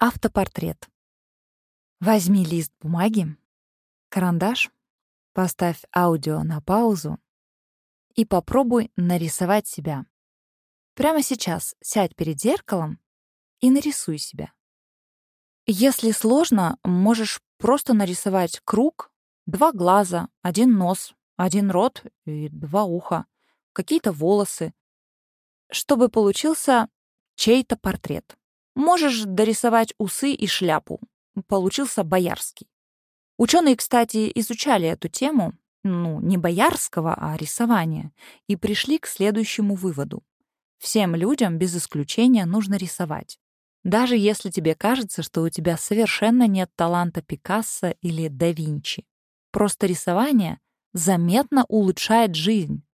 Автопортрет. Возьми лист бумаги, карандаш, поставь аудио на паузу и попробуй нарисовать себя. Прямо сейчас сядь перед зеркалом и нарисуй себя. Если сложно, можешь просто нарисовать круг, два глаза, один нос, один рот и два уха, какие-то волосы, чтобы получился чей-то портрет. Можешь дорисовать усы и шляпу. Получился боярский. Ученые, кстати, изучали эту тему, ну, не боярского, а рисования, и пришли к следующему выводу. Всем людям без исключения нужно рисовать. Даже если тебе кажется, что у тебя совершенно нет таланта Пикассо или да Винчи. Просто рисование заметно улучшает жизнь,